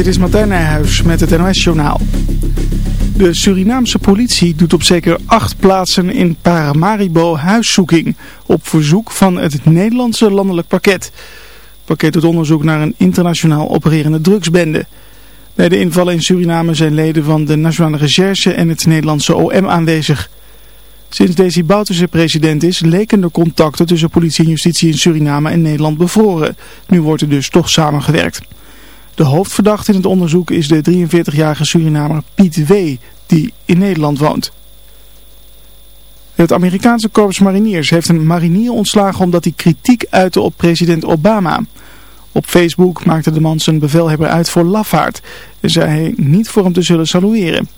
Dit is Martijn Nijhuis met het NOS-journaal. De Surinaamse politie doet op zeker acht plaatsen in Paramaribo huiszoeking op verzoek van het Nederlandse landelijk pakket. Het pakket doet onderzoek naar een internationaal opererende drugsbende. Bij de invallen in Suriname zijn leden van de Nationale Recherche en het Nederlandse OM aanwezig. Sinds Desi Bouterse president is, leken de contacten tussen politie en justitie in Suriname en Nederland bevroren. Nu wordt er dus toch samengewerkt. De hoofdverdachte in het onderzoek is de 43-jarige Surinamer Piet W. die in Nederland woont. Het Amerikaanse korps mariniers heeft een marinier ontslagen omdat hij kritiek uitte op president Obama. Op Facebook maakte de man zijn bevelhebber uit voor lafaard en zei hij niet voor hem te zullen salueren.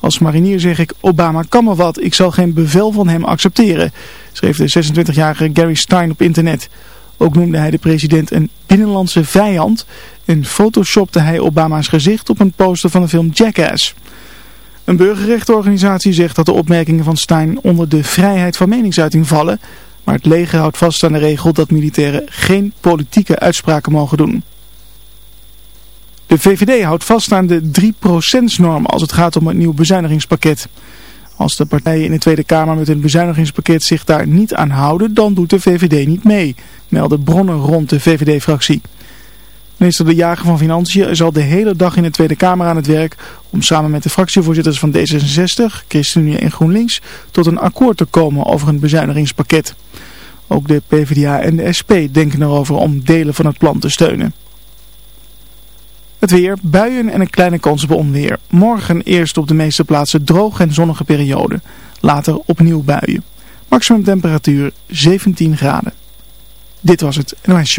Als marinier zeg ik, Obama kan me wat, ik zal geen bevel van hem accepteren, schreef de 26-jarige Gary Stein op internet. Ook noemde hij de president een binnenlandse vijand en photoshopte hij Obama's gezicht op een poster van de film Jackass. Een burgerrechtenorganisatie zegt dat de opmerkingen van Stein onder de vrijheid van meningsuiting vallen, maar het leger houdt vast aan de regel dat militairen geen politieke uitspraken mogen doen. De VVD houdt vast aan de 3%-norm als het gaat om het nieuw bezuinigingspakket. Als de partijen in de Tweede Kamer met een bezuinigingspakket zich daar niet aan houden, dan doet de VVD niet mee, melden bronnen rond de VVD-fractie. Minister De Jager van Financiën is al de hele dag in de Tweede Kamer aan het werk om samen met de fractievoorzitters van D66, ChristenUnie en GroenLinks tot een akkoord te komen over een bezuinigingspakket. Ook de PvdA en de SP denken erover om delen van het plan te steunen. Het weer, buien en een kleine kans op onweer. Morgen eerst op de meeste plaatsen droog en zonnige periode. Later opnieuw buien. Maximum temperatuur 17 graden. Dit was het NOS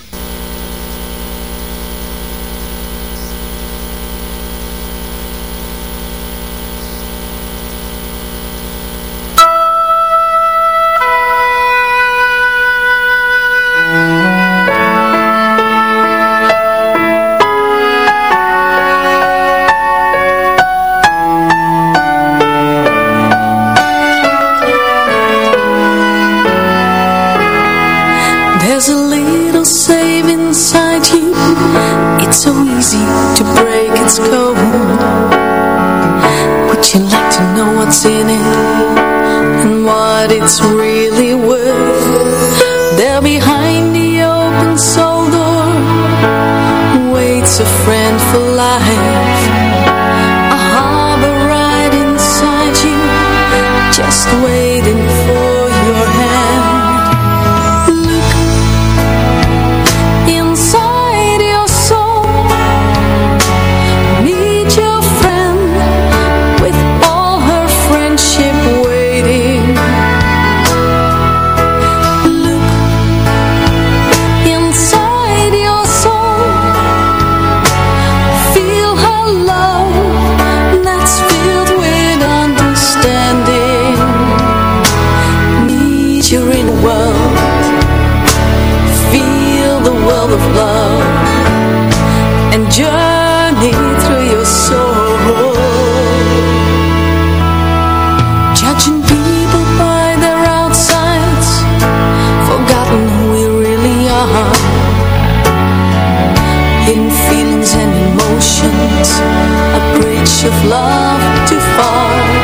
Of love too far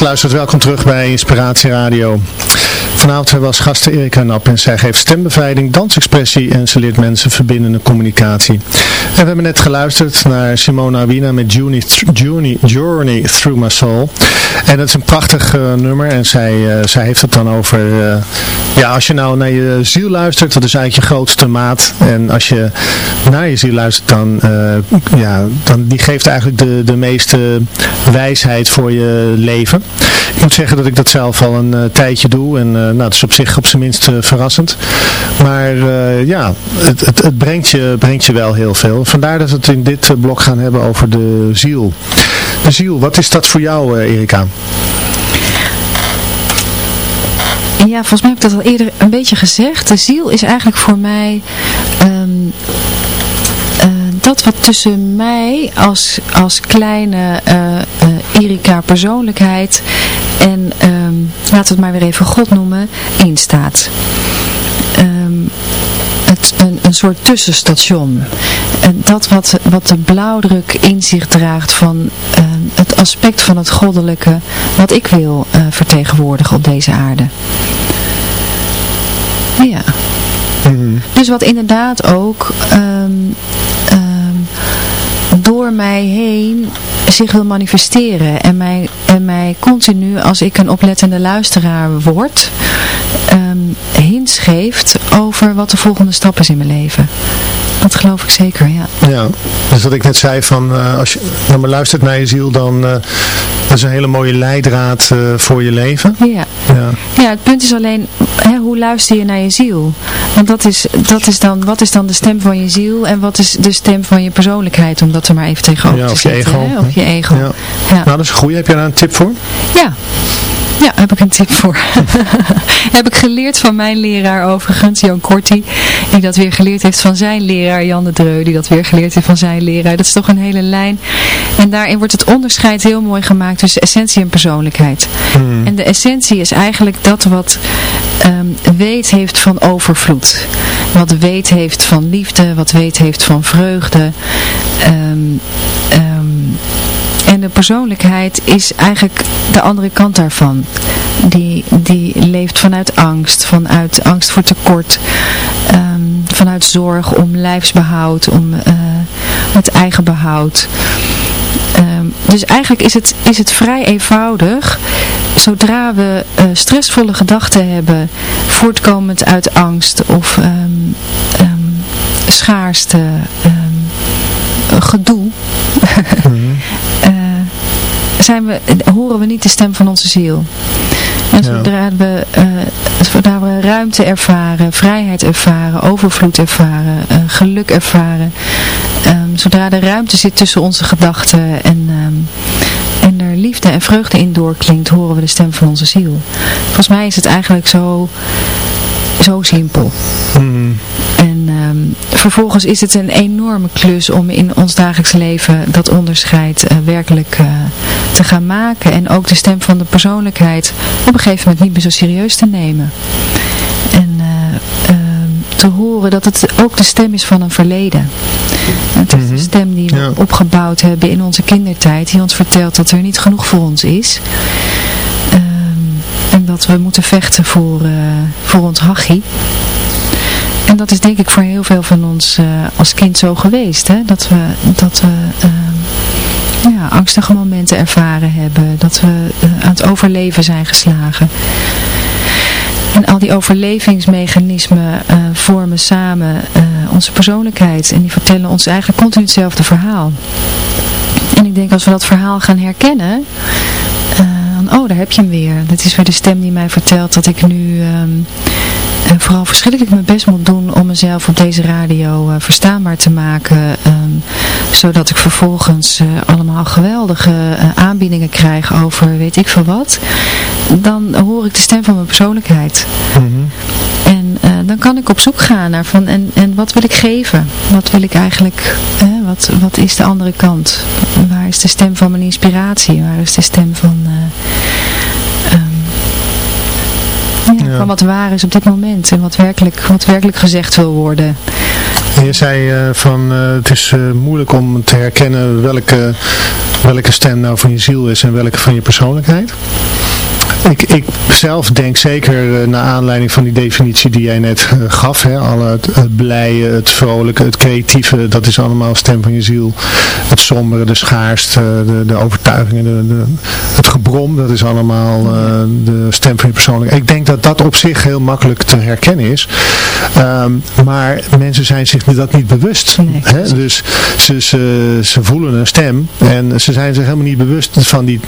luistert, welkom terug bij Inspiratie Radio. Vanavond als gasten Erika Nap en zij geeft stembevrijding, dansexpressie en ze leert mensen verbindende communicatie. En we hebben net geluisterd naar Simona Wina met Journey, Journey, Journey Through My Soul. En dat is een prachtig uh, nummer en zij, uh, zij heeft het dan over, uh, ja als je nou naar je ziel luistert, dat is eigenlijk je grootste maat. En als je naar je ziel luistert, dan, ja, dan die geeft eigenlijk de, de meeste wijsheid voor je leven. Ik moet zeggen dat ik dat zelf al een tijdje doe en nou, dat is op zich op zijn minst verrassend. Maar ja, het, het, het, brengt, je, brengt je wel heel veel. Vandaar dat we het in dit blok gaan hebben over de ziel. De ziel, wat is dat voor jou Erika? Ja, volgens mij heb ik dat al eerder een beetje gezegd. De ziel is eigenlijk voor mij uh, dat wat tussen mij als, als kleine uh, Erika persoonlijkheid en, um, laten we het maar weer even God noemen, instaat. Um, het, een, een soort tussenstation. En dat wat, wat de blauwdruk in zich draagt van uh, het aspect van het goddelijke wat ik wil uh, vertegenwoordigen op deze aarde. Ja. Mm. Dus wat inderdaad ook um, um, door mij heen zich wil manifesteren en mij, en mij continu als ik een oplettende luisteraar word um, hints geeft over wat de volgende stap is in mijn leven. Dat geloof ik zeker, ja. Ja, dus wat ik net zei van, uh, als je naar me luistert naar je ziel, dan uh, dat is een hele mooie leidraad uh, voor je leven. Ja. ja. Ja, het punt is alleen, hè, hoe luister je naar je ziel? Want dat is, dat is dan, wat is dan de stem van je ziel en wat is de stem van je persoonlijkheid, om dat er maar even tegenover ja, te zetten. Ego. Hè? Of je ego. Ja. ja. Nou, dat is goed. Heb je daar een tip voor? Ja. Ja, heb ik een tip voor. heb ik geleerd van mijn leraar overigens, Jan Korti. Die dat weer geleerd heeft van zijn leraar, Jan de Dreu. Die dat weer geleerd heeft van zijn leraar. Dat is toch een hele lijn. En daarin wordt het onderscheid heel mooi gemaakt tussen essentie en persoonlijkheid. Hmm. En de essentie is eigenlijk dat wat um, weet heeft van overvloed. Wat weet heeft van liefde. Wat weet heeft van vreugde. Um, um, en de persoonlijkheid is eigenlijk de andere kant daarvan. Die, die leeft vanuit angst, vanuit angst voor tekort, um, vanuit zorg om lijfsbehoud, om uh, het eigen behoud. Um, dus eigenlijk is het, is het vrij eenvoudig. Zodra we uh, stressvolle gedachten hebben, voortkomend uit angst of um, schaarste, gedoe... Mm. zijn we, horen we niet de stem van onze ziel. En zodra, ja. we, uh, zodra we ruimte ervaren, vrijheid ervaren, overvloed ervaren, uh, geluk ervaren, um, zodra er ruimte zit tussen onze gedachten en, um, en er liefde en vreugde in doorklinkt, horen we de stem van onze ziel. Volgens mij is het eigenlijk zo, zo simpel. Mm. Um, vervolgens is het een enorme klus om in ons dagelijks leven dat onderscheid uh, werkelijk uh, te gaan maken. En ook de stem van de persoonlijkheid op een gegeven moment niet meer zo serieus te nemen. En uh, te horen dat het ook de stem is van een verleden. Het is Mhm. de stem die we Ja. opgebouwd hebben in onze kindertijd. Die ons vertelt dat er niet genoeg voor ons is. Um, en dat we moeten vechten voor, voor ons hachie. En dat is denk ik voor heel veel van ons uh, als kind zo geweest. Hè? Dat we, dat we uh, ja, angstige momenten ervaren hebben. Dat we uh, aan het overleven zijn geslagen. En al die overlevingsmechanismen vormen samen onze persoonlijkheid. En die vertellen ons eigenlijk continu hetzelfde verhaal. En ik denk als we dat verhaal gaan herkennen... oh, daar heb je hem weer. Dat is weer de stem die mij vertelt dat ik nu... Um, en vooral verschrikkelijk mijn best moet doen om mezelf op deze radio verstaanbaar te maken. Ehm, zodat ik vervolgens allemaal geweldige aanbiedingen krijg over weet ik veel wat. Dan hoor ik de stem van mijn persoonlijkheid. Mhm. En dan kan ik op zoek gaan naar van en, en wat wil ik geven? Wat wil ik eigenlijk, wat, wat is de andere kant? Waar is de stem van mijn inspiratie? Waar is de stem van... Ja, Van wat waar is op dit moment en wat werkelijk, wat werkelijk gezegd wil worden. En je zei uh, van uh, het is uh, moeilijk om te herkennen welke, welke stem nou van je ziel is en welke van je persoonlijkheid. Ik, ik zelf denk zeker uh, naar aanleiding van die definitie die jij net uh, gaf. Hè, alle het, het blije, het vrolijke, het creatieve, dat is allemaal stem van je ziel. Het sombere, de schaarste, de, de overtuigingen, de, de, het gebrom, dat is allemaal uh, de stem van je persoonlijkheid. Ik denk dat dat op zich heel makkelijk te herkennen is. Um, maar mensen zijn zich dat niet bewust. Nee, hè? Dus ze, ze, ze voelen een stem en ze zijn zich helemaal niet bewust van die,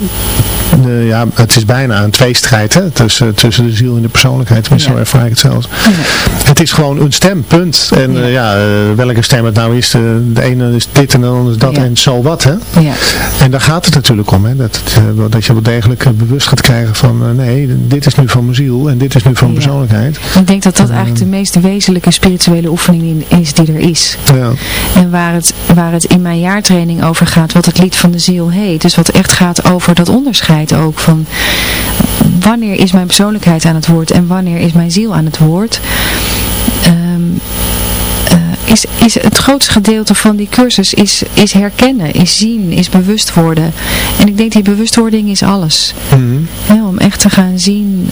ja, het is bijna een tweestrijd hè, tussen, tussen de ziel en de persoonlijkheid. Tenminste, ja. zo ervaar ik het zelfs. Ja. Het is gewoon een stem, punt. En ja, ja uh, welke stem het nou is, de, de ene is dit en de andere is dat en zo wat. Hè? Ja. En daar gaat het natuurlijk om. Hè? Dat, dat je wel degelijk bewust gaat krijgen van nee, dit is nu van mijn ziel en dit is nu van mijn persoonlijkheid. Ik denk dat dat eigenlijk de meest wezenlijke spirituele oefening is die er is. Ja. En waar het, waar het in mijn jaartraining over gaat, wat het lied van de ziel heet. Dus wat echt gaat over dat onderscheid ook van wanneer is mijn persoonlijkheid aan het woord en wanneer is mijn ziel aan het woord. Um, uh, is, is het grootste gedeelte van die cursus is, is herkennen, is zien, is bewust worden. En ik denk die bewustwording is alles. Mm -hmm. ja, om echt te gaan zien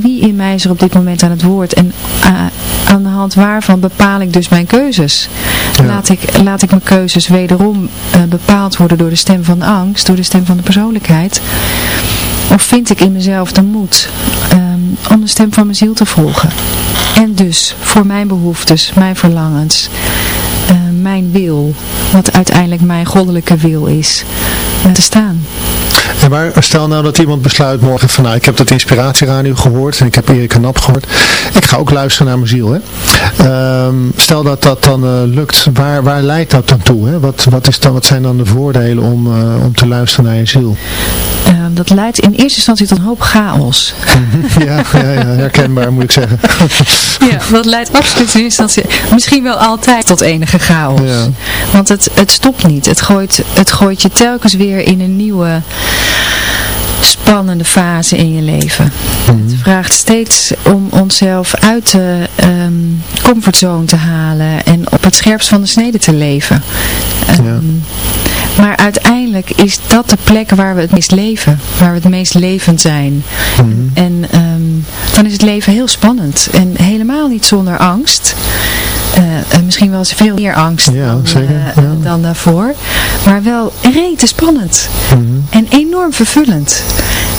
wie in mij is er op dit moment aan het woord. En uh, aan de hand waarvan bepaal ik dus mijn keuzes. Ja. Laat, ik, laat ik mijn keuzes wederom uh, bepaald worden door de stem van de angst, door de stem van de persoonlijkheid. Of vind ik in mezelf de moed um, om de stem van mijn ziel te volgen. En dus voor mijn behoeftes, mijn verlangens, uh, mijn wil, wat uiteindelijk mijn goddelijke wil is, uh, te staan. En maar stel nou dat iemand besluit morgen van nou ik heb dat inspiratieradio gehoord en ik heb Erik Nap gehoord. Ik ga ook luisteren naar mijn ziel. Hè? Um, stel dat dat dan uh, lukt, waar, waar leidt dat dan toe? Hè? Wat, wat, is dan, wat zijn dan de voordelen om, om te luisteren naar je ziel? Dat leidt in eerste instantie tot een hoop chaos. ja, ja, ja, herkenbaar moet ik zeggen. ja, dat leidt absoluut in eerste instantie, misschien wel altijd tot enige chaos. Ja. Want het, het stopt niet. Het gooit, het gooit je telkens weer in een nieuwe spannende fase in je leven. Mhm. Het vraagt steeds om onszelf uit de um, comfortzone te halen en op het scherpst van de snede te leven. Um, ja. Maar uiteindelijk is dat de plek waar we het meest leven, waar we het meest levend zijn. Mm. En um, dan is het leven heel spannend en helemaal niet zonder angst. Uh, misschien wel veel meer angst ja, dan, zeker, uh, ja. dan daarvoor. Maar wel rete spannend. Mm. En enorm vervullend.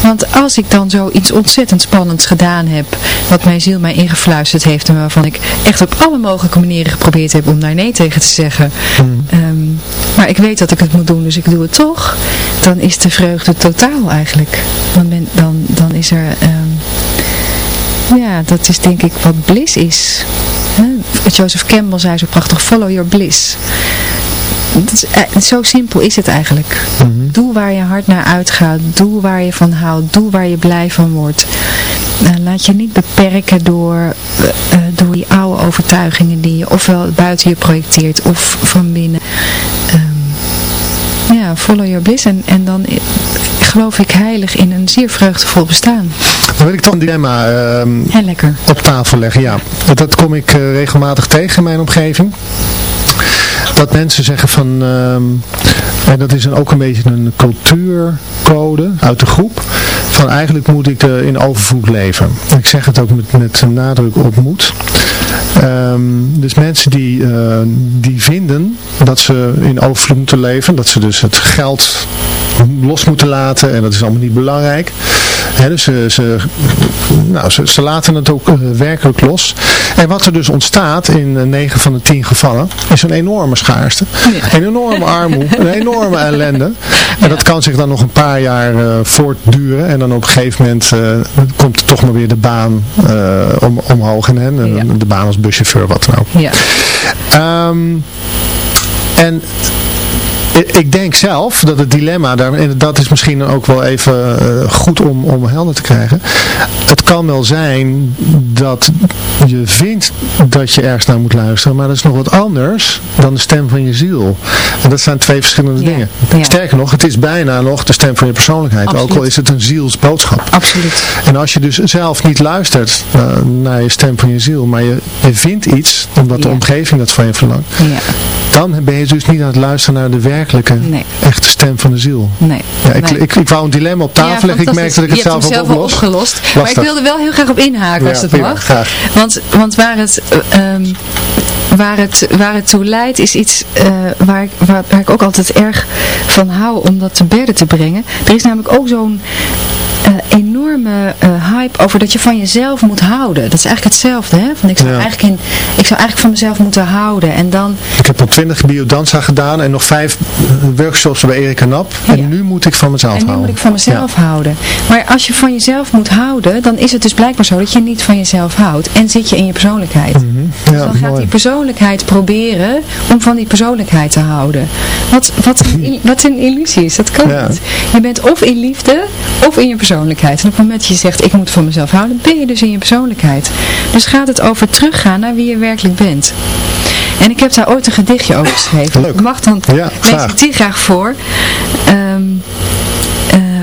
Want als ik dan zoiets ontzettend spannends gedaan heb, wat mijn ziel mij ingefluisterd heeft en waarvan ik echt op alle mogelijke manieren geprobeerd heb om daar nee tegen te zeggen. Mm. Um, maar ik weet dat ik het moet doen, dus ik doe het toch. Dan is de vreugde totaal eigenlijk. Dan, ben, dan, dan is er... Um, ja, dat is denk ik wat bliss is. Joseph Campbell zei zo prachtig, follow your bliss. Is, uh, zo simpel is het eigenlijk. Mm -hmm. Doe waar je hart naar uitgaat. Doe waar je van houdt. Doe waar je blij van wordt. Uh, laat je niet beperken door, uh, door die oude overtuigingen die je ofwel buiten je projecteert of van binnen. Um, ja, follow your bliss. En, en dan geloof ik heilig in een zeer vreugdevol bestaan. Dan wil ik toch een dilemma uh, lekker. op tafel leggen. Ja, dat kom ik uh, regelmatig tegen in mijn omgeving. Dat mensen zeggen van, uh, en dat is een, ook een beetje een cultuurcode uit de groep, van eigenlijk moet ik uh, in overvloed leven. Ik zeg het ook met, met nadruk op moed. Um, dus mensen die, uh, die vinden dat ze in overvloed moeten leven, dat ze dus het geld los moeten laten en dat is allemaal niet belangrijk. dus ze, ze, nou, ze, ze, laten het ook werkelijk los. En wat er dus ontstaat in 9 van de 10 gevallen is een enorme schaarste. Een enorme armoede, een enorme ellende. En dat kan zich dan nog een paar jaar voortduren en dan op een gegeven moment komt er toch maar weer de baan om, omhoog in hen. De baan als buschauffeur, wat dan ook. Ja. Um, en ik denk zelf dat het dilemma, daar, en dat is misschien ook wel even uh, goed om, om helder te krijgen. Het kan wel zijn dat je vindt dat je ergens naar moet luisteren, maar dat is nog wat anders dan de stem van je ziel. En dat zijn twee verschillende dingen. Sterker nog, het is bijna nog de stem van je persoonlijkheid, Absoluut. ook al is het een zielsboodschap. Absoluut. En als je dus zelf niet luistert uh, naar je stem van je ziel, maar je, je vindt iets, omdat de omgeving dat van je verlangt, dan ben je dus niet aan het luisteren naar de nee. echte stem van de ziel. Nee. Ja, ik, ik, ik, wou een dilemma op tafel leggen. ik merkte dat ik het zelf, zelf opgelost. Maar ik wilde wel heel graag op inhaken als het prima, mag. Graag. Want, want waar het... Um, waar het, waar het toe leidt is iets uh, waar, waar, waar, ik ook altijd erg van hou om dat te berden te brengen. Er is namelijk ook zo'n uh, enorme uh, hype over dat je van jezelf moet houden. Dat is eigenlijk hetzelfde, hè? Van ik, zou eigenlijk in, ik zou eigenlijk van mezelf moeten houden. En dan... Ik heb al twintig biodanza gedaan en nog vijf workshops bij Erika Nap. En nu moet ik van mezelf houden. En nu moet ik van mezelf houden. Maar als je van jezelf moet houden, dan is het dus blijkbaar zo dat je niet van jezelf houdt. En zit je in je persoonlijkheid. Mm -hmm. dus dan gaat die persoonlijkheid proberen om van die persoonlijkheid te houden. Wat, wat, wat een illusie is, dat kan niet. Je bent of in liefde, of in je persoonlijkheid. En het moment dat je zegt, ik moet van mezelf houden, ben je dus in je persoonlijkheid. Dus gaat het over teruggaan naar wie je werkelijk bent. En ik heb daar ooit een gedichtje over geschreven. Leuk. Mag dan, ja, lees ik die graag voor. Um,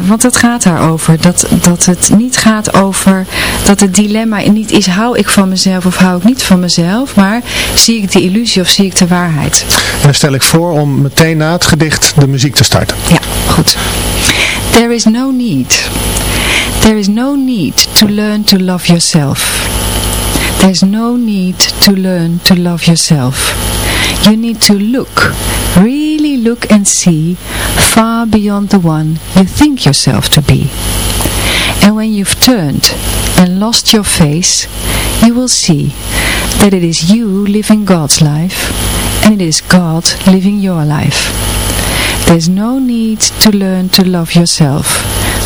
want het gaat daarover. Dat, dat het niet gaat over dat het dilemma niet is hou ik van mezelf of hou ik niet van mezelf. Maar zie ik de illusie of zie ik de waarheid. En dan stel ik voor om meteen na het gedicht de muziek te starten. Ja, goed. There is no need. There is no need to learn to love yourself. There's no need to learn to love yourself. You need to look, really look and see far beyond the one you think yourself to be. And when you've turned and lost your face, you will see that it is you living God's life and it is God living your life. There's no need to learn to love yourself,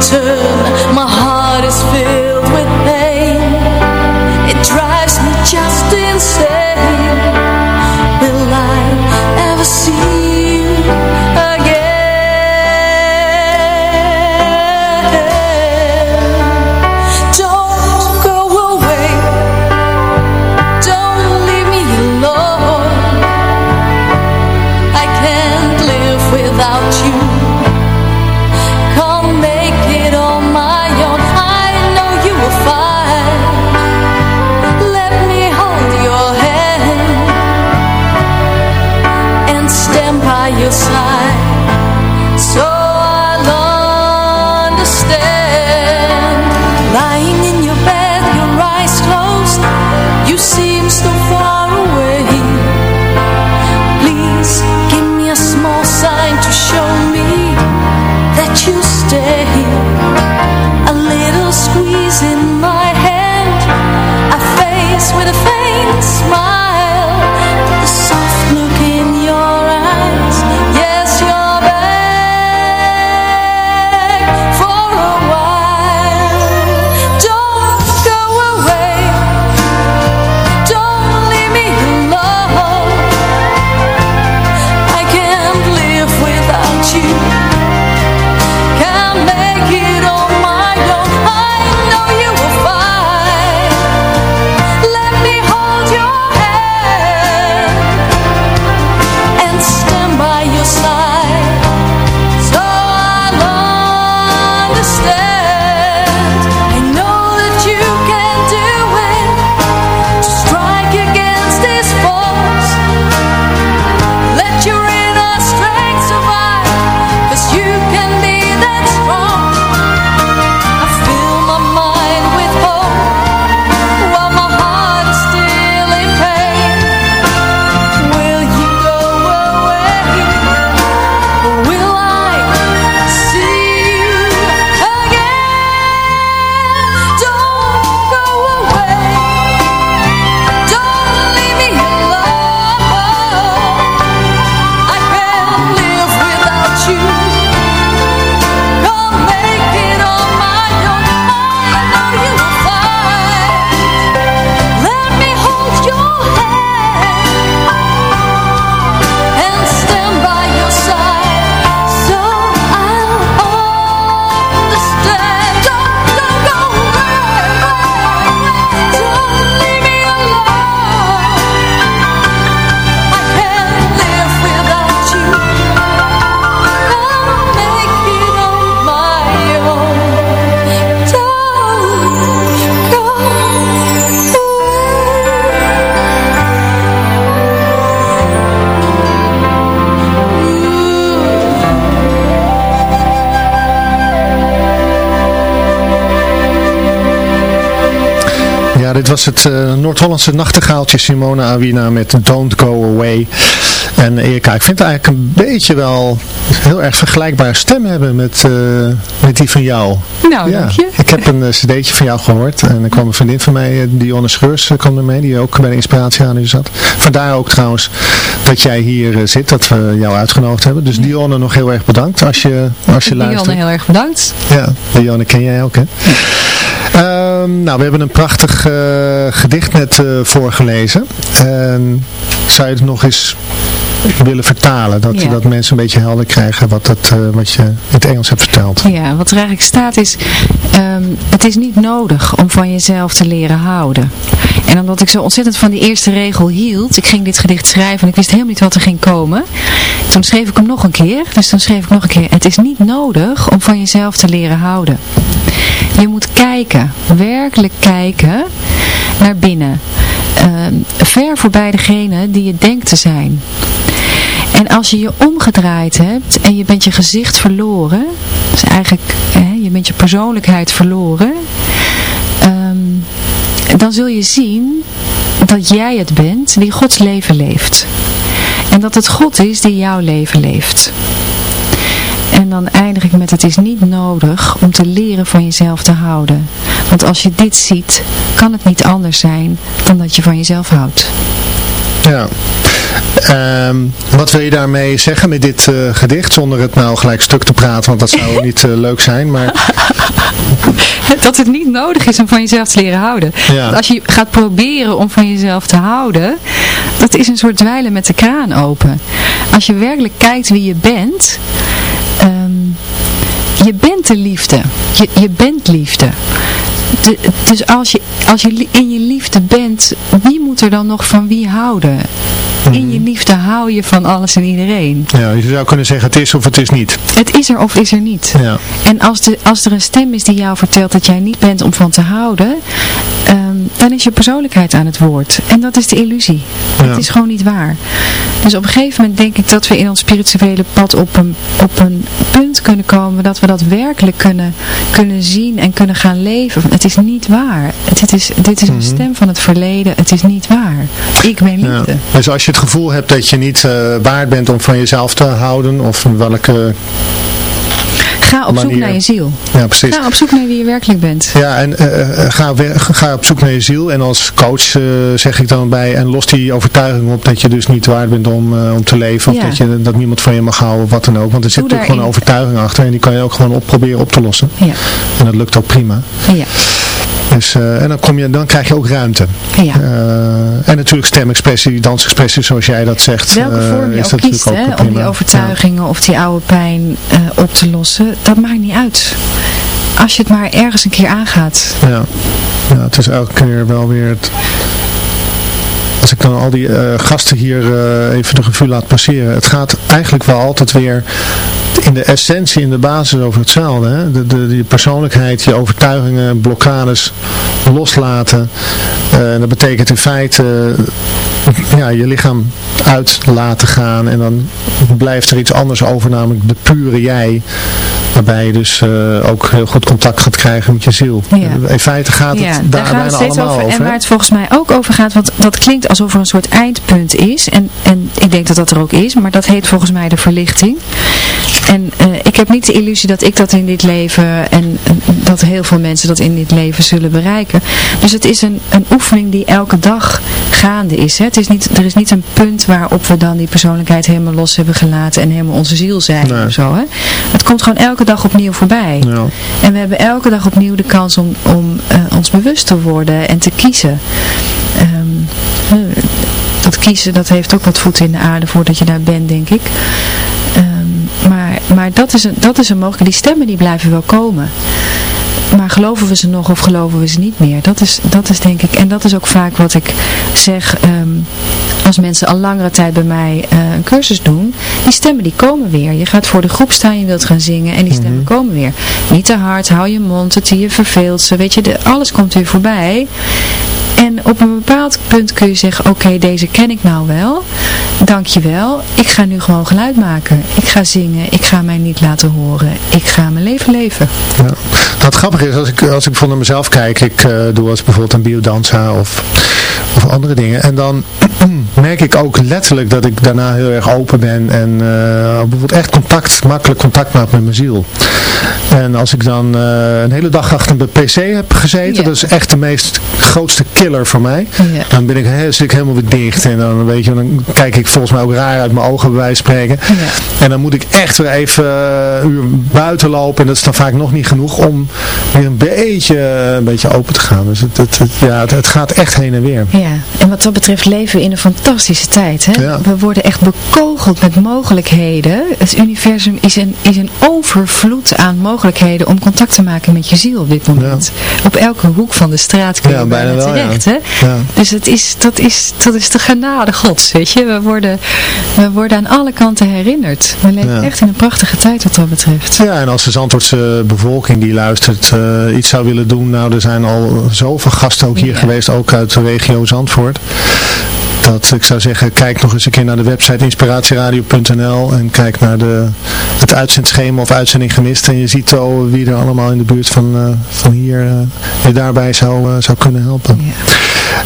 return was het uh, Noord-Hollandse nachtegaaltje Simone Awina met Don't Go Away. En Erika, ik vind het eigenlijk een beetje wel heel erg vergelijkbare stem hebben met, uh, met die van jou. Nou, dank je. Ik heb een cd'tje van jou gehoord en er kwam een vriendin van mij, Dionne Scheurs, kwam er mee, die ook bij de inspiratie aan u zat. Vandaar ook trouwens dat jij hier zit, dat we jou uitgenodigd hebben. Dus Dionne nog heel erg bedankt als je, als je luistert. Dionne heel erg bedankt. Ja, Dionne ken jij ook hè? Um, nou, we hebben een prachtig uh, gedicht net uh, voorgelezen. En zou je het nog eens willen vertalen. Dat, dat mensen een beetje helder krijgen wat, dat, uh, wat je in het Engels hebt verteld. Ja, wat er eigenlijk staat is, um, het is niet nodig om van jezelf te leren houden. En omdat ik zo ontzettend van die eerste regel hield, ik ging dit gedicht schrijven en ik wist helemaal niet wat er ging komen. Toen schreef ik hem nog een keer, dus toen schreef ik nog een keer, het is niet nodig om van jezelf te leren houden. Je moet kijken, werkelijk kijken naar binnen. Uh, ver voorbij degene die je denkt te zijn. En als je je omgedraaid hebt en je bent je gezicht verloren, dus eigenlijk hè, je bent je persoonlijkheid verloren, um, dan zul je zien dat jij het bent die Gods leven leeft. En dat het God is die jouw leven leeft. En dan eindig ik met het is niet nodig om te leren van jezelf te houden. Want als je dit ziet, kan het niet anders zijn dan dat je van jezelf houdt. Ja. Um, wat wil je daarmee zeggen met dit uh, gedicht, zonder het nou gelijk stuk te praten, want dat zou niet uh, leuk zijn, maar... dat het niet nodig is om van jezelf te leren houden. Ja. Als je gaat proberen om van jezelf te houden, dat is een soort dweilen met de kraan open. Als je werkelijk kijkt wie je bent, um, je bent de liefde. Je, je bent liefde. De, dus als je, als je in je liefde bent, wie moet er dan nog van wie houden? In je liefde hou je van alles en iedereen. Ja, je zou kunnen zeggen het is of het is niet. Het is er of is er niet. Ja. En als, de, als er een stem is die jou vertelt dat jij niet bent om van te houden, um, dan is je persoonlijkheid aan het woord. En dat is de illusie. Ja. Het is gewoon niet waar. Dus op een gegeven moment denk ik dat we in ons spirituele pad op een, op een punt kunnen komen dat we dat werkelijk kunnen, kunnen zien en kunnen gaan leven. Het is niet waar. Dit is, dit is een mm -hmm. stem van het verleden. Het is niet waar. Ik ben liefde. Ja. Dus als je het gevoel hebt dat je niet uh, waard bent om van jezelf te houden, of welke... Ga op manier. zoek naar je ziel. Ja, precies. Ga op zoek naar wie je werkelijk bent. Ja, en uh, ga, ga op zoek naar je ziel. En als coach uh, zeg ik dan bij, en los die overtuiging op dat je dus niet waard bent om, uh, om te leven. Of Ja. dat, je, dat niemand van je mag houden, of wat dan ook. Want er zit Doe natuurlijk gewoon een overtuiging achter. En die kan je ook gewoon op proberen op te lossen. Ja. En dat lukt ook prima. Ja. Dus, uh, en dan, kom je, dan krijg je ook ruimte. Ja. Uh, en natuurlijk stemexpressie, dansexpressie zoals jij dat zegt. Welke uh, vorm je is ook dat kiest, hè, ook om die overtuigingen of die oude pijn op te lossen, dat maakt niet uit. Als je het maar ergens een keer aangaat. Ja. ja. ja, het is elke keer wel weer het... Als ik dan al die uh, gasten hier uh, even de revue laat passeren. Het gaat eigenlijk wel altijd weer in de essentie, in de basis over hetzelfde. Hè? De, die persoonlijkheid, je overtuigingen, blokkades loslaten. Uh, dat betekent in feite ja, je lichaam uit laten gaan en dan blijft er iets anders over, namelijk de pure jij. Waarbij je dus uh, ook heel goed contact gaat krijgen met je ziel. Ja. In feite gaat het ja, daar, daar bijna allemaal over. En waar het volgens mij ook over gaat, want dat klinkt alsof er een soort eindpunt is. En, en ik denk dat dat er ook is, maar dat heet volgens mij de verlichting. En uh, ik heb niet de illusie dat ik dat in dit leven en dat heel veel mensen dat in dit leven zullen bereiken. Dus het is een, een oefening die elke dag gaande is. Hè? Het is niet, er is niet een punt waarop we dan die persoonlijkheid helemaal los hebben gelaten en helemaal onze ziel zijn nee. of zo. Hè? Het komt gewoon elke dag opnieuw voorbij. Ja. En we hebben elke dag opnieuw de kans om, om uh, ons bewust te worden en te kiezen. Um, dat kiezen, dat heeft ook wat voeten in de aarde voordat je daar bent, denk ik. Um, maar maar dat, is een, dat is een mogelijkheid. Die stemmen die blijven wel komen. Maar geloven we ze nog of geloven we ze niet meer? Dat is, dat is denk ik, en dat is ook vaak wat ik zeg um, als mensen al langere tijd bij mij uh, een cursus doen. Die stemmen die komen weer. Je gaat voor de groep staan, je wilt gaan zingen en die stemmen mm -hmm. komen weer. Niet te hard, hou je mond, het je verveelt ze. Weet je, de, alles komt weer voorbij. En op een bepaald punt kun je zeggen, oké, deze ken ik nou wel. Dankjewel. Ik ga nu gewoon geluid maken. Ik ga zingen. Ik ga mij niet laten horen. Ik ga mijn leven leven. Ja. Nou, grappige is, als ik, als ik voor mezelf kijk, ik uh, doe als bijvoorbeeld een biodanza of, of andere dingen. En dan merk ik ook letterlijk dat ik daarna heel erg open ben en uh, bijvoorbeeld echt contact, makkelijk contact maak met mijn ziel. En als ik dan uh, een hele dag achter mijn pc heb gezeten, ja. dat is echt de meest grootste killer voor mij. Ja. Dan ben ik, he, zit ik helemaal weer dicht en dan, weet je, dan kijk ik volgens mij ook raar uit mijn ogen bij wijze van spreken. Ja. En dan moet ik echt weer even uh, uur buiten lopen en dat is dan vaak nog niet genoeg om weer een beetje, een beetje open te gaan. Dus het, het, het ja, het, het, gaat echt heen en weer. Ja, en wat dat betreft leven we in een fantastische tijd. Hè? Ja. We worden echt bekogeld met mogelijkheden. Het universum is een, is een overvloed aan mogelijkheden om contact te maken met je ziel op dit moment. Ja. Op elke hoek van de straat kun je ja, bijna wel, terecht. Hè? Dus het is, dat, is, dat is de genade gods, weet je. We worden, we worden aan alle kanten herinnerd. We leven echt in een prachtige tijd wat dat betreft. Ja, en als de Zandvoortse bevolking die luistert uh, iets zou willen doen. Nou, er zijn al zoveel gasten ook hier geweest, ook uit de regio Zandvoort dat ik zou zeggen, kijk nog eens een keer naar de website inspiratieradio.nl en kijk naar de, het uitzendschema of uitzending gemist en je ziet al wie er allemaal in de buurt van, uh, van hier je daarbij zou, uh, zou kunnen helpen.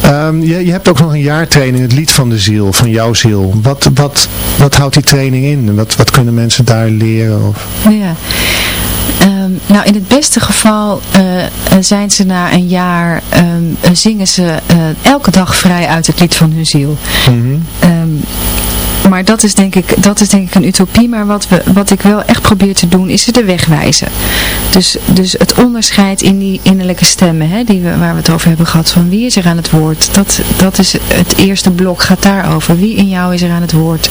Ja. Um, je, je hebt ook nog een jaartraining, het lied van de ziel, van jouw ziel. Wat, wat, wat houdt die training in? Wat, wat kunnen mensen daar leren? Of? Ja. Um, nou, in het beste geval uh, zijn ze na een jaar, um, zingen ze uh, elke dag vrij uit het lied van hun ziel. Mm -hmm. um, maar dat is denk ik, dat is denk ik een utopie. Maar wat, we, wat ik wel echt probeer te doen, is ze de weg wijzen. Dus, dus het onderscheid in die innerlijke stemmen, hè, die we, waar we het over hebben gehad, van wie is er aan het woord. Dat, dat is het eerste blok, gaat daarover. Wie in jou is er aan het woord.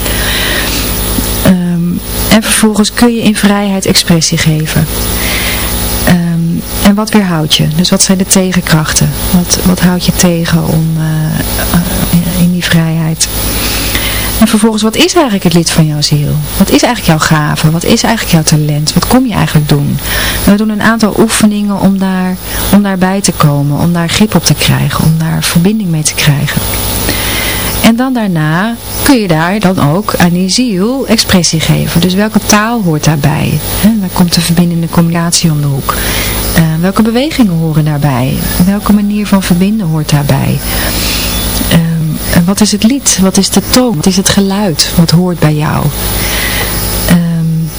En vervolgens kun je in vrijheid expressie geven. En wat weerhoudt je? Dus wat zijn de tegenkrachten? Wat, wat houdt je tegen om uh, uh, in die vrijheid? En vervolgens, wat is eigenlijk het lid van jouw ziel? Wat is eigenlijk jouw gave? Wat is eigenlijk jouw talent? Wat kom je eigenlijk doen? En we doen een aantal oefeningen om, daar, om daarbij te komen, om daar grip op te krijgen, om daar verbinding mee te krijgen. En dan daarna kun je daar dan ook aan die ziel expressie geven. Dus welke taal hoort daarbij? He, daar komt de verbindende communicatie om de hoek. Uh, welke bewegingen horen daarbij? Welke manier van verbinden hoort daarbij? Um, en wat is het lied? Wat is de toon? Wat is het geluid? Wat hoort bij jou? Um,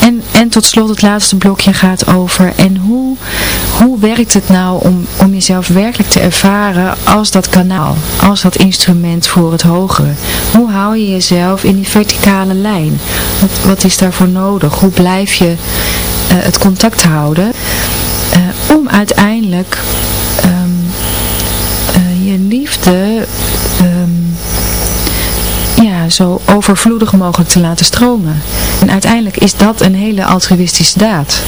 en, en tot slot het laatste blokje gaat over en hoe, hoe werkt het nou om, om jezelf werkelijk te ervaren als dat kanaal, als dat instrument voor het hogere? Hoe hou je jezelf in die verticale lijn? Wat, wat is daarvoor nodig? Hoe blijf je het contact houden uh, om uiteindelijk um, uh, je liefde um, ja, zo overvloedig mogelijk te laten stromen. En uiteindelijk is dat een hele altruïstische daad.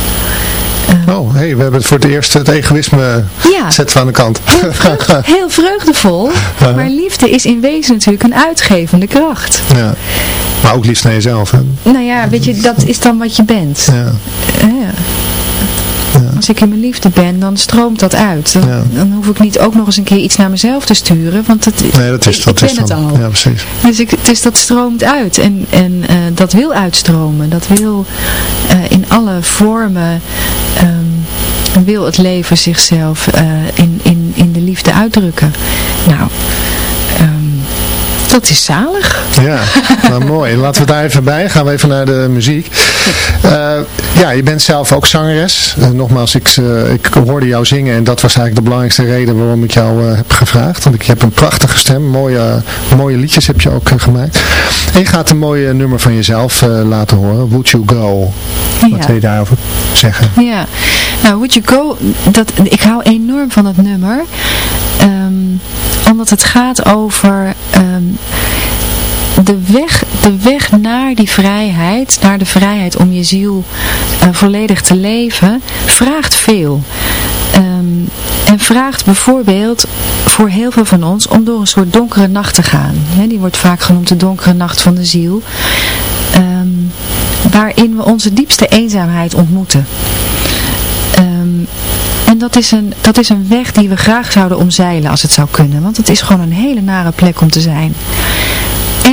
Oh, hey, we hebben voor het eerst het egoïsme ja, zetten we aan de kant. Heel, vreugd, heel vreugdevol, maar liefde is in wezen natuurlijk een uitgevende kracht. Ja. Maar ook liefst naar jezelf. Hè? Nou ja, weet je, dat is dan wat je bent. Ja. Ja. Als ik in mijn liefde ben, dan stroomt dat uit. Dan, Ja. dan hoef ik niet ook nog eens een keer iets naar mezelf te sturen, want het, Nee, dat is, ik, dat ik is ben dan. het al. Ja, precies. Dus, ik, dus dat stroomt uit en, en eh, dat wil uitstromen. Dat wil eh, in alle vormen, ehm, wil het leven zichzelf eh, in, in, in de liefde uitdrukken. Nou, dat is zalig. Ja, nou mooi. Laten we daar even bij. Gaan we even naar de muziek. Eh, ja, je bent zelf ook zangeres. Eh, nogmaals, ik, eh, ik hoorde jou zingen en dat was eigenlijk de belangrijkste reden waarom ik jou eh, heb gevraagd. Want ik heb een prachtige stem. Mooie, mooie liedjes heb je ook eh, gemaakt. En je gaat een mooie nummer van jezelf eh, laten horen. Would You Go? Wat Ja. wil je daarover zeggen? Ja, nou Would You Go, dat, ik hou enorm van het nummer. Ehm, omdat het gaat over ehm, de, weg, de weg naar die vrijheid, naar de vrijheid om je ziel eh, volledig te leven, vraagt veel. Ehm, en vraagt bijvoorbeeld voor heel veel van ons om door een soort donkere nacht te gaan. Die wordt vaak genoemd de donkere nacht van de ziel. Ehm, waarin we onze diepste eenzaamheid ontmoeten. Ehm, en dat is, een, dat is een weg die we graag zouden omzeilen als het zou kunnen. Want het is gewoon een hele nare plek om te zijn.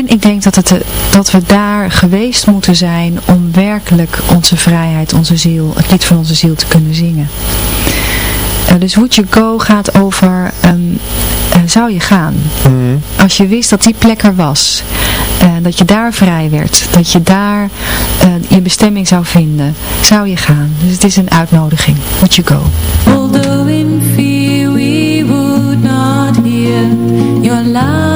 En ik denk dat, het, eh, dat we daar geweest moeten zijn om werkelijk onze vrijheid, onze ziel, het lied van onze ziel te kunnen zingen. Eh, dus Would You Go gaat over, ehm, eh, zou je gaan? Mhm. Als je wist dat die plek er was, dat je daar vrij werd, dat je daar je bestemming zou vinden, zou je gaan. Dus het is een uitnodiging. Would you go? Although in fear we would not hear your loud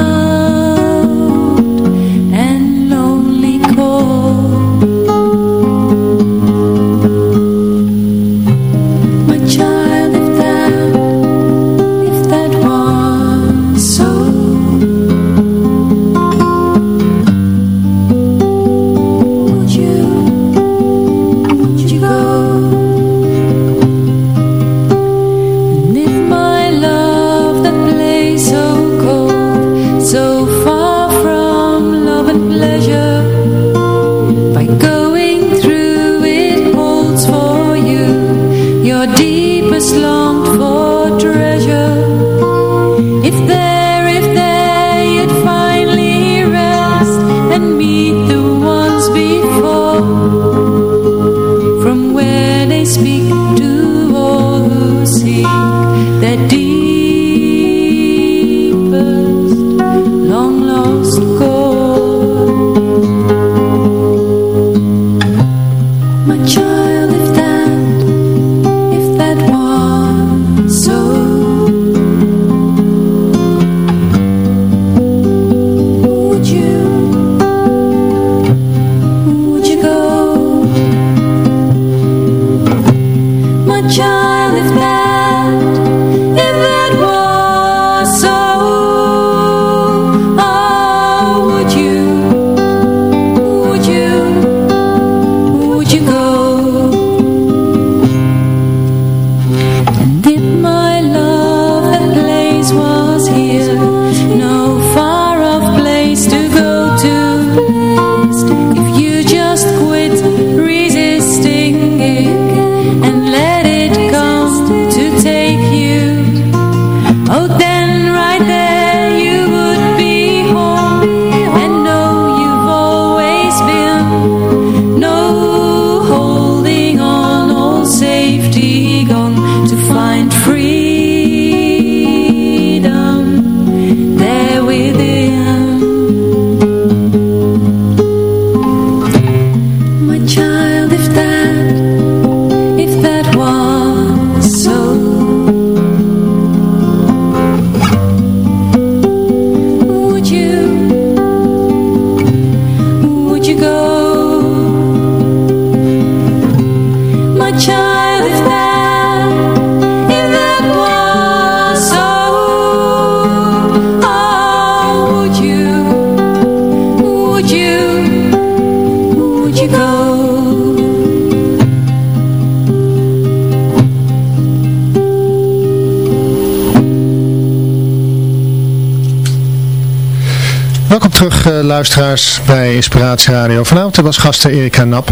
luisteraars, bij Inspiratie Radio. Vanavond was gasten Erika Nap.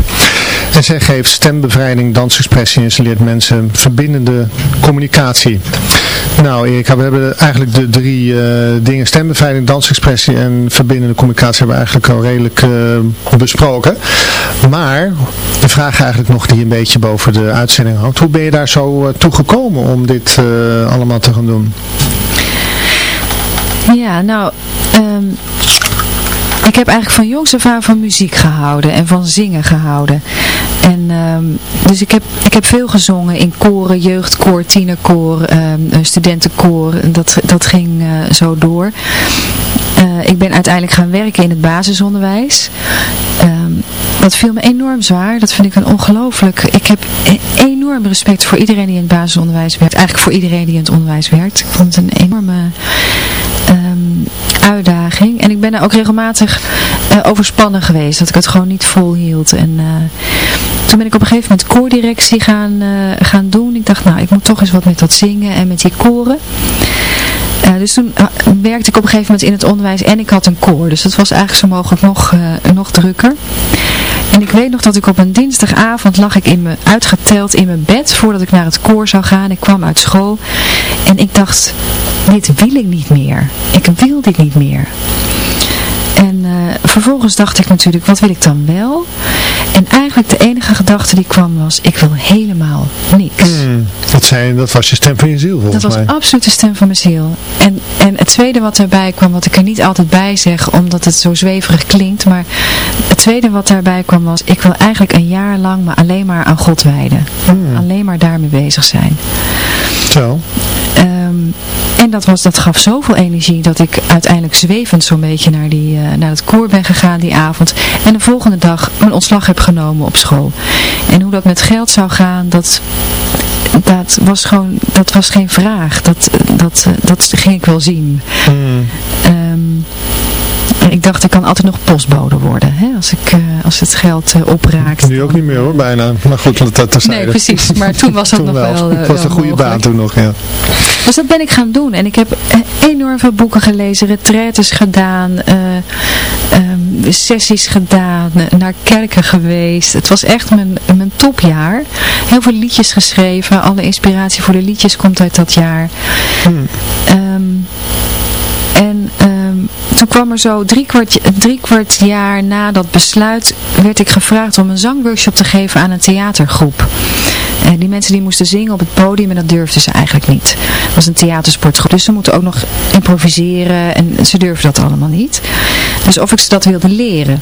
En zij geeft stembevrijding, dansexpressie en ze leert mensen verbindende communicatie. Nou Erika, we hebben eigenlijk de drie uh, dingen, stembevrijding, dansexpressie en verbindende communicatie hebben we eigenlijk al redelijk uh, besproken. Maar de vraag eigenlijk nog die een beetje boven de uitzending hangt. Hoe ben je daar zo toe gekomen om dit allemaal te gaan doen? Ja, nou, um, ik heb eigenlijk van jongs af aan van muziek gehouden en van zingen gehouden. En um, dus ik heb, ik heb veel gezongen in koren, jeugdkoor, tienerkoor, um, studentenkoor. Dat, dat ging uh, zo door. Uh, ik ben uiteindelijk gaan werken in het basisonderwijs. Um, dat viel me enorm zwaar. Dat vind ik een ongelooflijk... Ik heb e-, enorm respect voor iedereen die in het basisonderwijs werkt. Eigenlijk voor iedereen die in het onderwijs werkt. Ik vond het een enorme uitdaging. En ik ben er ook regelmatig uh, overspannen geweest. Dat ik het gewoon niet volhield. En uh, toen ben ik op een gegeven moment koordirectie gaan, uh, gaan doen. Ik dacht, nou, ik moet toch eens wat met dat zingen en met die koren. Uh, dus toen uh, werkte ik op een gegeven moment in het onderwijs en ik had een koor. Dus dat was eigenlijk zo mogelijk nog, nog drukker. En ik weet nog dat ik op een dinsdagavond lag ik in me, uitgeteld in mijn bed voordat ik naar het koor zou gaan. Ik kwam uit school en ik dacht, dit wil ik niet meer. Ik wil dit niet meer. En vervolgens dacht ik natuurlijk, wat wil ik dan wel? En eigenlijk de enige gedachte die kwam was, ik wil helemaal niks. Mm, dat, zei, dat was je stem van je ziel volgens mij. Dat was absoluut de stem van mijn ziel. En, en het tweede wat daarbij kwam, wat ik er niet altijd bij zeg, omdat het zo zweverig klinkt. Maar het tweede wat daarbij kwam was, ik wil eigenlijk een jaar lang me alleen maar aan God wijden. Mm. Alleen maar daarmee bezig zijn. Zo. Um, en dat, was, dat gaf zoveel energie dat ik uiteindelijk zwevend zo'n beetje naar, die, uh, naar het koor ben gegaan die avond. En de volgende dag mijn ontslag heb genomen op school. En hoe dat met geld zou gaan, dat, dat was gewoon, dat was geen vraag. Dat, dat, dat ging ik wel zien. Mm. Dacht, ik kan altijd nog postbode worden, hè, als, ik, uh, als het geld uh, opraakt. Nu ook niet meer hoor, bijna. Maar goed, dat, dat terzijde. Nee, precies. Maar toen was dat toen nog wel, wel Het was een goede mogelijk. baan toen nog, ja. Dus dat ben ik gaan doen. En ik heb enorm veel boeken gelezen, retraites gedaan, um, sessies gedaan, naar kerken geweest. Het was echt mijn, mijn topjaar. Heel veel liedjes geschreven. Alle inspiratie voor de liedjes komt uit dat jaar. Hmm. Um, toen kwam er zo drie kwart, drie kwart jaar na dat besluit, werd ik gevraagd om een zangworkshop te geven aan een theatergroep. En die mensen die moesten zingen op het podium en dat durfden ze eigenlijk niet. Het was een theatersportgroep, dus ze moeten ook nog improviseren en ze durfden dat allemaal niet. Dus of ik ze dat wilde leren.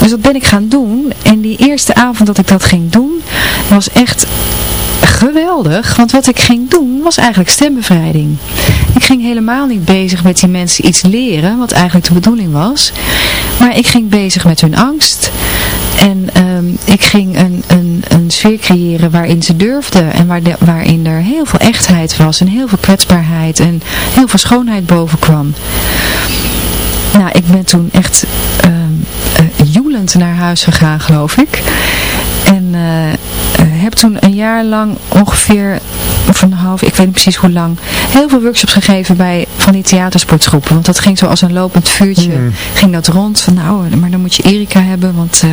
Dus dat ben ik gaan doen en die eerste avond dat ik dat ging doen, was echt geweldig, want wat ik ging doen was eigenlijk stembevrijding. Ik ging helemaal niet bezig met die mensen iets leren, wat eigenlijk de bedoeling was. Maar ik ging bezig met hun angst. En um, ik ging een, een, een sfeer creëren waarin ze durfden en waar waarin er heel veel echtheid was en heel veel kwetsbaarheid en heel veel schoonheid boven kwam. Nou, ik ben toen echt uh, joelend naar huis gegaan, geloof ik. En uh, heb toen een jaar lang ongeveer, of een half, ik weet niet precies hoe lang, heel veel workshops gegeven bij van die theatersportgroepen. Want dat ging zo als een lopend vuurtje, mm. ging dat rond. Van nou, maar dan moet je Erika hebben, want uh,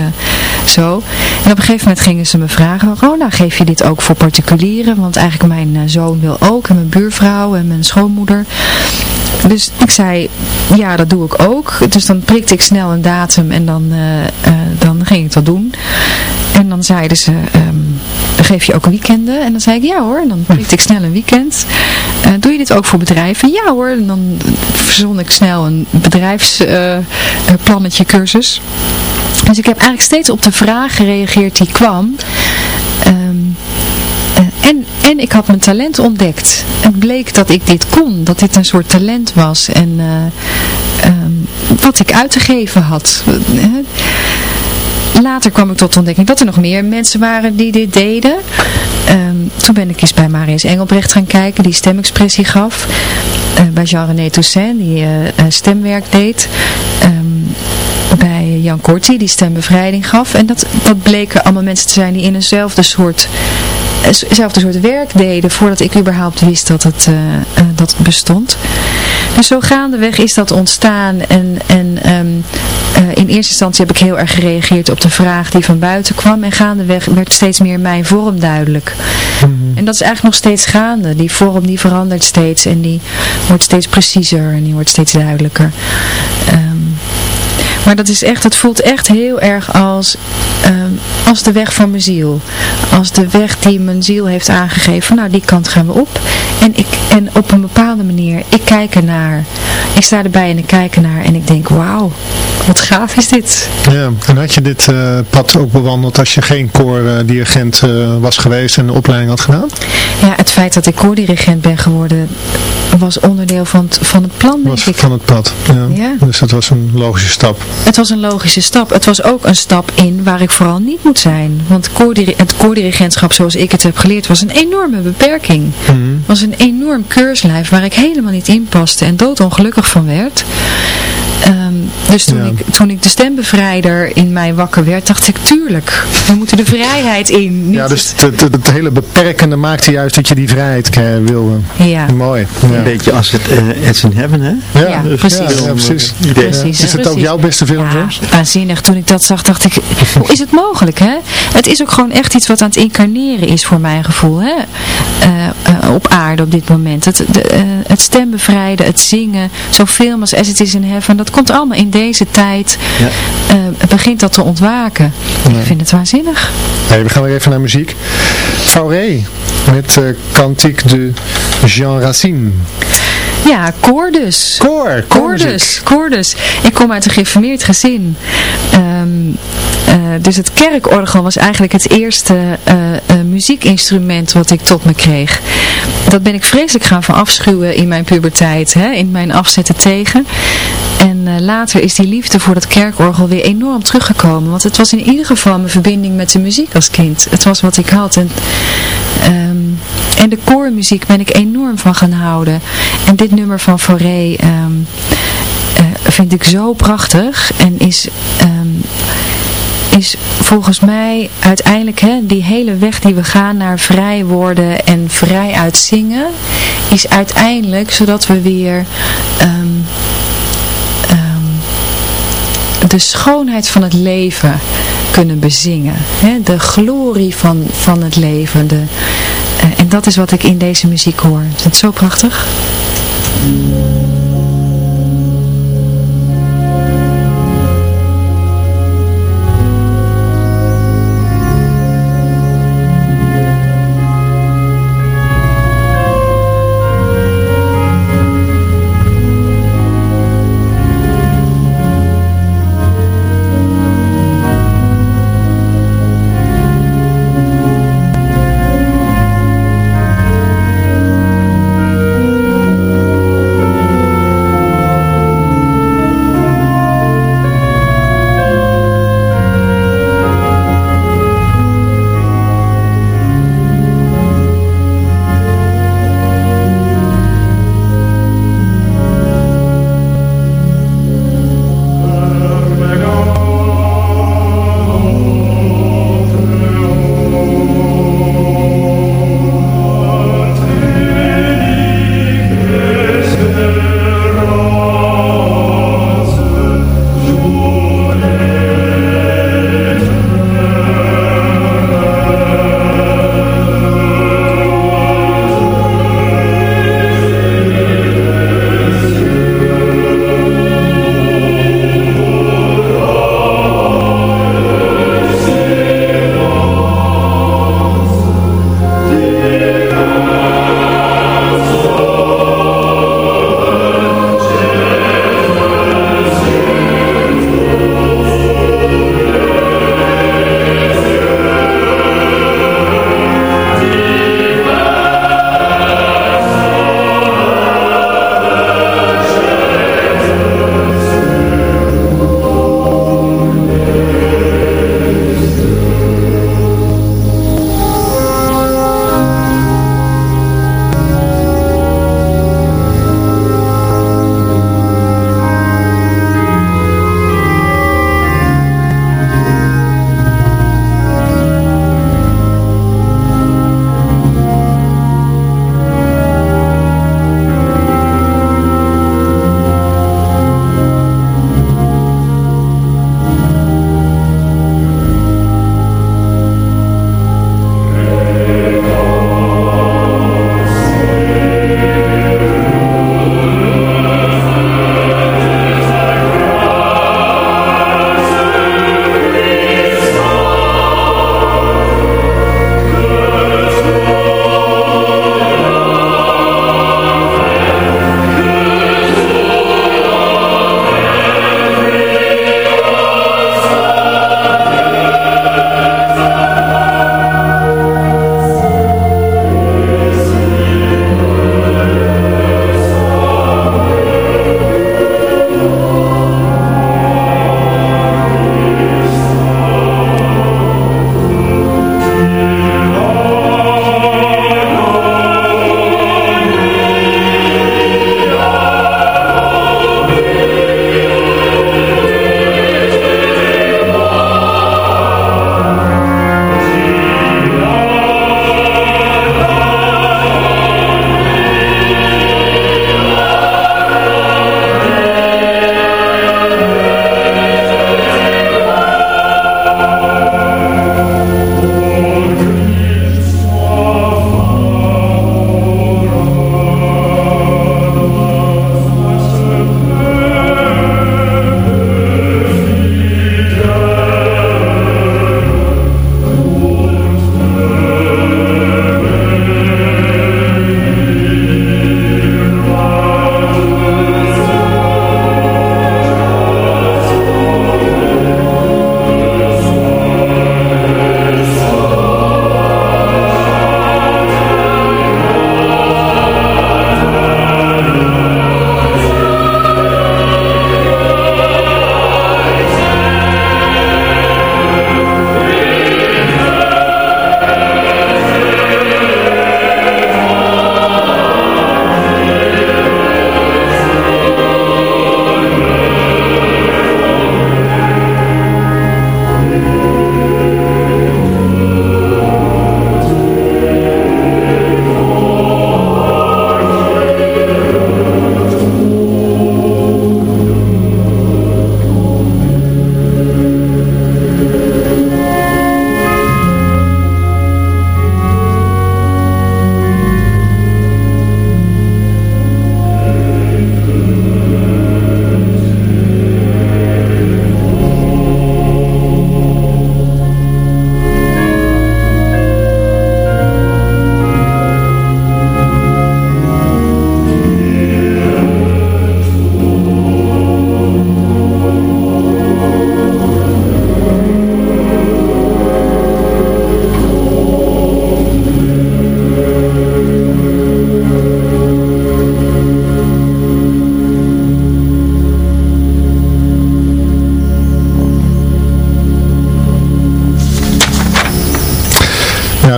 zo. En op een gegeven moment gingen ze me vragen, Rona, geef je dit ook voor particulieren? Want eigenlijk mijn uh, zoon wil ook, en mijn buurvrouw en mijn schoonmoeder. Dus ik zei, ja dat doe ik ook. Dus dan prikte ik snel een datum en dan, uh, dan ging ik dat doen. En dan zeiden ze, um, geef je ook weekenden? En dan zei ik, ja hoor. En dan ik snel een weekend. Uh, doe je dit ook voor bedrijven? Ja hoor. En dan verzon ik snel een bedrijfsplannetje cursus. Dus ik heb eigenlijk steeds op de vraag gereageerd die kwam. Um, en, en ik had mijn talent ontdekt. Het bleek dat ik dit kon. Dat dit een soort talent was. En um, wat ik uit te geven had. Later kwam ik tot de ontdekking dat er nog meer mensen waren die dit deden. Um, toen ben ik eens bij Marius Engelbrecht gaan kijken, die stemexpressie gaf. Uh, bij Jean-René Toussaint, die uh, stemwerk deed. Um, bij Jan Korti, die stembevrijding gaf. En dat, dat bleken allemaal mensen te zijn die in eenzelfde soort eenzelfde soort werk deden voordat ik überhaupt wist dat het, dat het bestond. Dus zo gaandeweg is dat ontstaan en, en ehm, eh, in eerste instantie heb ik heel erg gereageerd op de vraag die van buiten kwam en gaandeweg werd steeds meer mijn vorm duidelijk. Mhm. En dat is eigenlijk nog steeds gaande. Die vorm die verandert steeds en die wordt steeds preciezer en die wordt steeds duidelijker. Um, maar dat is echt, het voelt echt heel erg als, ehm, als de weg van mijn ziel. Als de weg die mijn ziel heeft aangegeven. Nou, die kant gaan we op. En, ik, en op een bepaalde manier, ik kijk ernaar. Ik sta erbij en ik kijk ernaar en ik denk, wauw, wat gaaf is dit. Ja, en had je dit uh, pad ook bewandeld als je geen koordirigent uh, was geweest en de opleiding had gedaan? Ja, het feit dat ik koordirigent ben geworden was onderdeel van het, van het plan, denk was ik. van het pad, ja. ja. Dus dat was een logische stap. Het was een logische stap. Het was ook een stap in waar ik vooral niet moet zijn. Want het koordirigentschap zoals ik het heb geleerd was een enorme beperking. Het mm was een enorm keurslijf waar ik helemaal niet in paste en doodongelukkig van werd. Um, dus toen, ik, toen ik de stembevrijder in mij wakker werd, dacht ik, tuurlijk, we moeten de vrijheid in. Niet ja, dus het, het, hele beperkende maakte juist dat je die vrijheid wilde. Ja. Mooi. Ja. Een beetje als het uh, It's in Heaven, hè? Ja, ja precies. Ja, precies. precies. Is het ook jouw beste film? Ja, waanzinnig. Toen ik dat zag, dacht ik, hoe is het mogelijk, hè? Het is ook gewoon echt iets wat aan het incarneren is voor mijn gevoel, hè? Uh, uh, op aarde op dit moment. Het, de, het stembevrijden, het zingen, zoveel als As It Is in Heaven, dat komt allemaal in deze tijd, ja. uh, begint dat te ontwaken. Nee. Ik vind het waanzinnig. We gaan weer even naar muziek. Fauré met uh, Cantique de Jean Racine. Ja, koor dus. Koor, koor dus. Koor dus. Ik kom uit een geïnformeerd gezin. Um, uh, dus het kerkorgel was eigenlijk het eerste uh, uh, muziekinstrument wat ik tot me kreeg. Dat ben ik vreselijk gaan van afschuwen in mijn puberteit, hè, in mijn afzetten tegen. En later is die liefde voor dat kerkorgel weer enorm teruggekomen. Want het was in ieder geval mijn verbinding met de muziek als kind. Het was wat ik had. En, um, en de koormuziek ben ik enorm van gaan houden. En dit nummer van Fauré um, vind ik zo prachtig. En is... Um, is volgens mij uiteindelijk hè, die hele weg die we gaan naar vrij worden en vrij uitzingen, is uiteindelijk zodat we weer de schoonheid van het leven kunnen bezingen. Hè? De glorie van, van het leven. De, uh, en dat is wat ik in deze muziek hoor. Is het zo prachtig?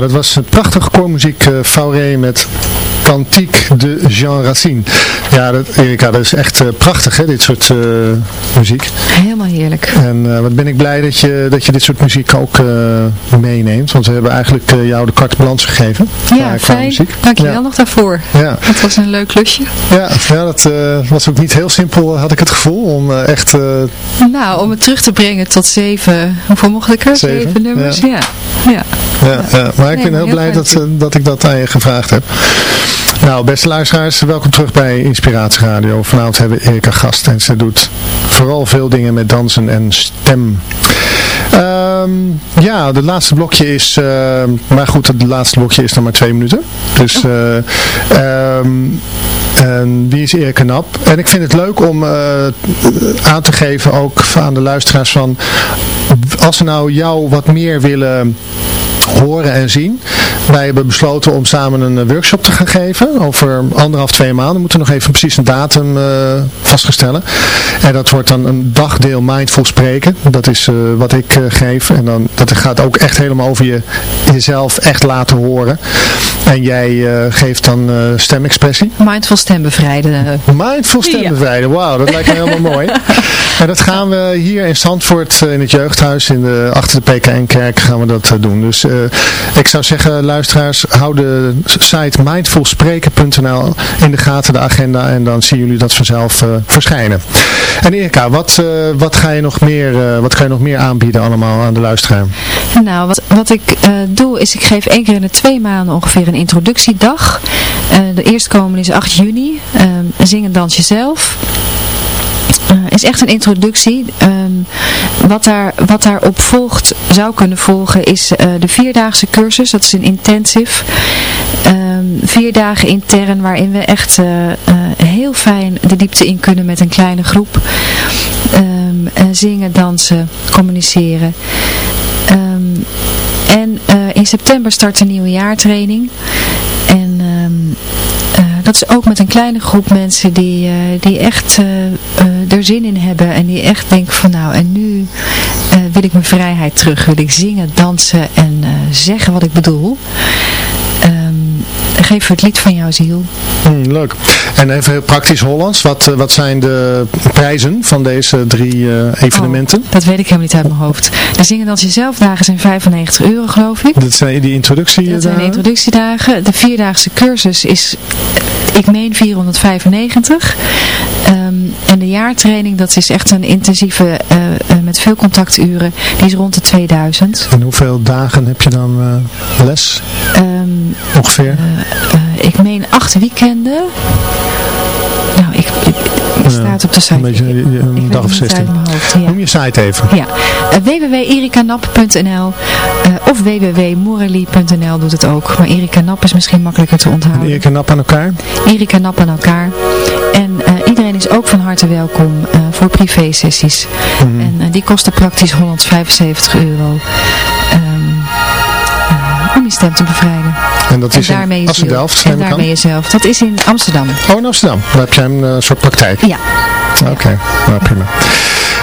Was een prachtige koormuziek, uh, Fauré met Cantique de Jean Racine. Ja, dat, Erika, dat is echt uh, prachtig, hè, dit soort uh, muziek. Helemaal heerlijk. En uh, wat ben ik blij dat je, dat je dit soort muziek ook meeneemt. Want we hebben eigenlijk jou de carte blanche gegeven. Ja, fijn. Muziek. Dankjewel ja. nog daarvoor. Ja. Dat was een leuk klusje. Ja, ja dat was ook niet heel simpel, had ik het gevoel, om echt... Nou, om het terug te brengen tot zeven, hoeveel mocht ik er? Zeven, zeven nummers, ja. Ja, ja. ja, maar ik ben heel, heel blij dat, dat ik dat aan je gevraagd heb. Nou, beste luisteraars, welkom terug bij Inspiratie Radio. Vanavond hebben we Erika gast en ze doet vooral veel dingen met dansen en stem. Um, ja, het laatste blokje is, uh, maar goed, het laatste blokje is nog maar twee minuten. Dus, uh, um, en wie is Erika Nap? En ik vind het leuk om uh, aan te geven, ook aan de luisteraars van, als ze nou jou wat meer willen horen en zien. Wij hebben besloten om samen een eh, workshop te gaan geven. Over anderhalf, twee maanden. We moeten nog even precies een datum uh, vaststellen. En dat wordt dan een dagdeel mindful spreken. Dat is uh, wat ik uh, geef. En dan, dat gaat ook echt helemaal over je, jezelf echt laten horen. En jij geeft dan stemexpressie. Mindful stembevrijden. Mindful stembevrijden. Ja. Wauw, dat lijkt me helemaal mooi. En dat gaan we hier in Zandvoort in het jeugdhuis in de, achter de PKN-kerk gaan we dat doen. Dus ik zou zeggen, luisteraars, hou de site mindfulspreken.nl in de gaten, de agenda, en dan zien jullie dat vanzelf uh, verschijnen. En Erika, wat, uh, wat, ga je nog meer, wat kan je nog meer aanbieden allemaal aan de luisteraar? Nou, wat, wat ik doe is, ik geef één keer in de twee maanden ongeveer een introductiedag. de eerstkomende is 8 juni. zing en dans jezelf. Is echt een introductie. Um, wat, daar, wat daarop volgt, zou kunnen volgen, is uh, de vierdaagse cursus. Dat is een intensive. Um, vier dagen intern, waarin we echt uh, heel fijn de diepte in kunnen met een kleine groep. Um, zingen, dansen, communiceren. en in september start een nieuwe jaartraining. Dat is ook met een kleine groep mensen die, uh, die echt uh, er zin in hebben. En die echt denken van nou, en nu wil ik mijn vrijheid terug. Wil ik zingen, dansen en zeggen wat ik bedoel. Geef het lied van jouw ziel. Hmm, leuk. En even heel praktisch Hollands. Wat, wat zijn de prijzen van deze drie evenementen? Oh, dat weet ik helemaal niet uit mijn hoofd. De Zingen Dans Jezelf dagen zijn 95 euro geloof ik. Dat zijn die introductiedagen? Dat zijn de introductiedagen. De vierdaagse cursus is ik meen 495. Um, ehm, en de jaartraining, dat is echt een intensieve, uh, uh, met veel contacturen, die is rond de 2000. En hoeveel dagen heb je dan les? Um, Ongeveer? Ik meen acht weekenden. Nou, ik, ik staat op de site. Een beetje een dag of 16. Hoofd, ja. Noem je site even. Ja, www.erikanap.nl uh, of www.morally.nl doet het ook. Maar Erika Nap is misschien makkelijker te onthouden. En Erika Nap aan elkaar? Erika Nap aan elkaar. En uh, iedereen is ook van harte welkom voor privé sessies. Mm -hmm. En die kosten praktisch 175 euro. Um, stem te bevrijden. En dat is en in Amsterdam? En daarmee jezelf. Dat is in Amsterdam. Oh, in Amsterdam. Daar heb jij een uh, soort praktijk? Ja. Oké, okay. nou, prima.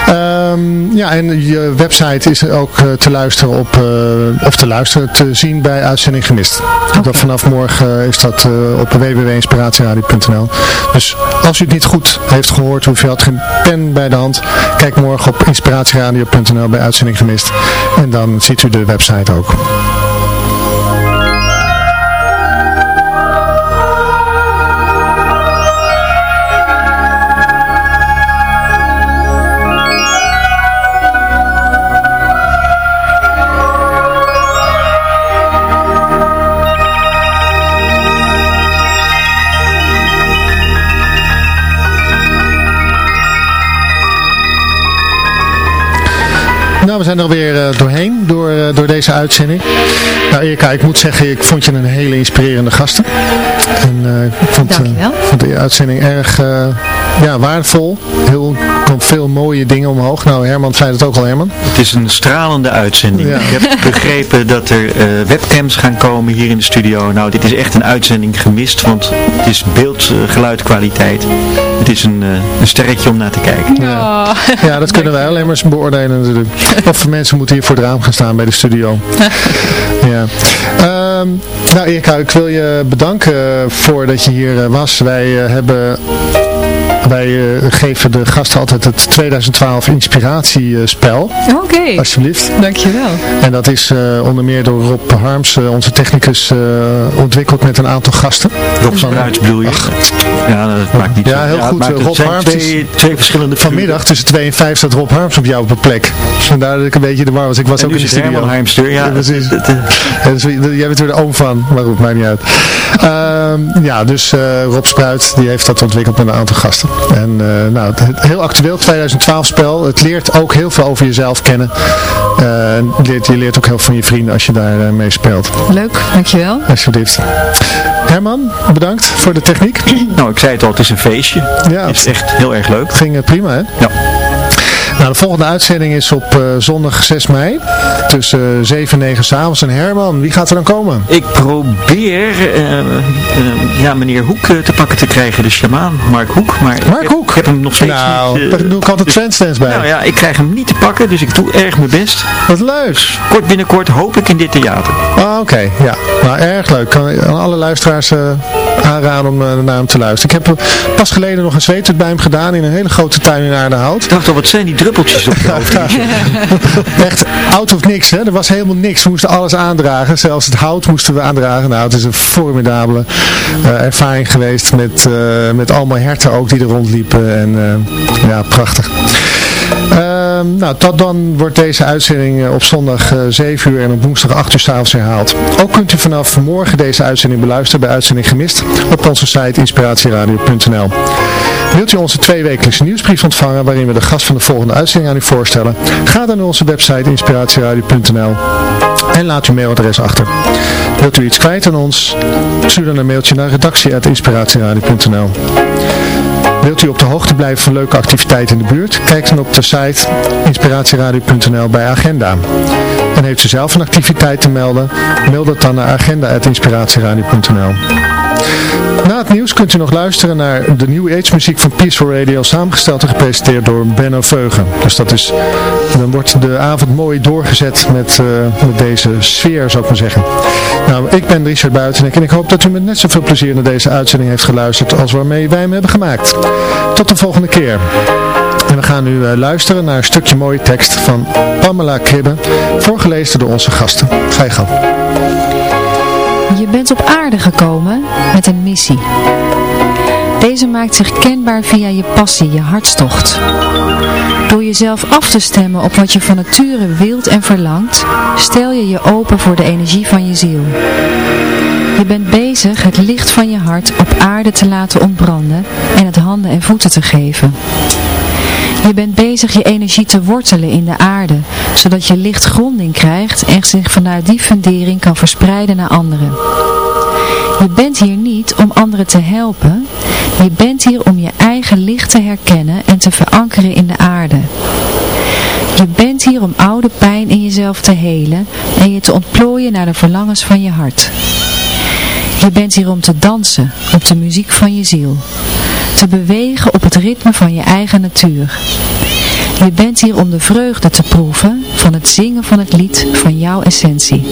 Um, ja, en je website is ook uh, te luisteren op, uh, of te luisteren, te zien bij Uitzending Gemist. Okay. Dat vanaf morgen is dat uh, op www.inspiratieradio.nl Dus als u het niet goed heeft gehoord, hoef je had geen pen bij de hand. Kijk morgen op inspiratieradio.nl bij Uitzending Gemist. En dan ziet u de website ook. We zijn er weer uh, doorheen door, uh, door deze uitzending. Nou Erika, ik moet zeggen, ik vond je een hele inspirerende gasten. En uh, ik vond, vond, de uitzending erg ja, waardevol. Heel, komt veel mooie dingen omhoog. Nou, Herman zei het ook al, Herman. Het is een stralende uitzending. Ja. Ik heb begrepen dat er eh, webcams gaan komen hier in de studio. Nou, dit is echt een uitzending gemist, want het is beeld-geluidkwaliteit. het is een, eh, een sterretje om naar te kijken. Ja, ja dat kunnen wij alleen maar beoordelen natuurlijk. Of voor mensen moeten hier voor het raam gaan staan bij de studio. ja. Ehm, nou Erika, ik wil je bedanken voor dat je hier eh, was. Wij eh, hebben... Wij eh, geven de gasten altijd het 2012 inspiratiespel. Oké, Alsjeblieft. dankjewel. En dat is eh, onder meer door Rob Harms, eh, onze technicus, eh, ontwikkeld met een aantal gasten. Rob Spruits bedoel je? Ja, dat maakt niet Ja, zo- heel goed. Rob Harms twee, twee verschillende Vanmiddag tussen 2 en 5 staat Rob Harms op jou op de plek. Vandaar dat ik een beetje de war was. Ik was En ook in de studio. Herman. Ja, Ja, precies. Ja, dus jij bent weer de oom van, maar goed, maakt niet uit. Ehm, ja, dus eh, Rob Spruit, die heeft dat ontwikkeld met een aantal gasten. En eh, nou, het, heel actueel 2012 spel. Het leert ook heel veel over jezelf kennen. Eh, en je leert, je leert ook heel veel van je vrienden als je daar eh, mee speelt. Leuk, dankjewel. Alsjeblieft. Herman, bedankt voor de techniek. nou, ik zei het al, het is een feestje. Ja, Het is echt heel erg leuk. het ging prima hè? Ja. Nou, de volgende uitzending is op eh, zondag 6 mei. Tussen uh, 7 en 9 s'avonds. En Herman, wie gaat er dan komen? Ik probeer eh, eh, ja, meneer Hoek eh, te pakken te krijgen, de shamaan, Mark Hoek. Maar Mark ik heb, Hoek? Ik heb hem nog steeds nou, niet... eh, daar doe ik altijd dus- bij. Nou ja, ik krijg hem niet te pakken, dus ik doe erg mijn best. Wat leuk. Kort binnenkort hoop ik in dit theater. Ah, Oké, ja. Nou, erg leuk. Kan ik aan alle luisteraars eh, aanraden om eh, naar hem te luisteren. Ik heb eh, pas geleden nog een zweetuit bij hem gedaan in een hele grote tuin in Aardenhout. Ik dacht al, wat zijn die druppeltjes op je hoofd? Echt out of niks, hè. Er was helemaal niks. We moesten alles aandragen. Zelfs het hout moesten we aandragen. Nou, het is een formidabele eh, ervaring geweest met, eh, met allemaal herten ook die er rondliepen. En eh, ja, prachtig. Nou, tot dan wordt deze uitzending eh, op zondag eh, 7 uur en op woensdag 8 uur s'avonds herhaald. Ook kunt u vanaf morgen deze uitzending beluisteren bij Uitzending Gemist op onze site inspiratieradio.nl. Wilt u onze tweewekelijkse nieuwsbrief ontvangen waarin we de gast van de volgende uitzending aan u voorstellen? Ga dan naar onze website inspiratieradio.nl en laat uw mailadres achter. Wilt u iets kwijt aan ons? Stuur dan een mailtje naar redactie.inspiratieradio.nl Wilt u op de hoogte blijven van leuke activiteiten in de buurt? Kijk dan op de site inspiratieradio.nl bij agenda. En heeft u zelf een activiteit te melden? Mail dat dan naar agenda.inspiratieradio.nl Na het nieuws kunt u nog luisteren naar de New Age muziek van Peaceful Radio, samengesteld en gepresenteerd door Benno Veugen. Dus dat is, dan wordt de avond mooi doorgezet met, uh, met deze sfeer, zou ik maar zeggen. Nou, ik ben Richard Buitenek en ik hoop dat u met net zoveel plezier naar deze uitzending heeft geluisterd als waarmee wij hem hebben gemaakt. Tot de volgende keer. En we gaan nu uh, luisteren naar een stukje mooie tekst van Pamela Kribbe, voorgelezen door onze gasten. Ga je gang. Je bent op aarde gekomen met een missie. Deze maakt zich kenbaar via je passie, je hartstocht. Door jezelf af te stemmen op wat je van nature wilt en verlangt, stel je je open voor de energie van je ziel. Je bent bezig het licht van je hart op aarde te laten ontbranden en het handen en voeten te geven. Je bent bezig je energie te wortelen in de aarde, zodat je licht gronding krijgt en zich vanuit die fundering kan verspreiden naar anderen. Je bent hier niet om anderen te helpen, je bent hier om je eigen licht te herkennen en te verankeren in de aarde. Je bent hier om oude pijn in jezelf te helen en je te ontplooien naar de verlangens van je hart. Je bent hier om te dansen op de muziek van je ziel te bewegen op het ritme van je eigen natuur. Je bent hier om de vreugde te proeven van het zingen van het lied van jouw essentie.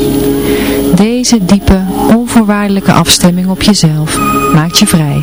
Deze diepe, onvoorwaardelijke afstemming op jezelf maakt je vrij.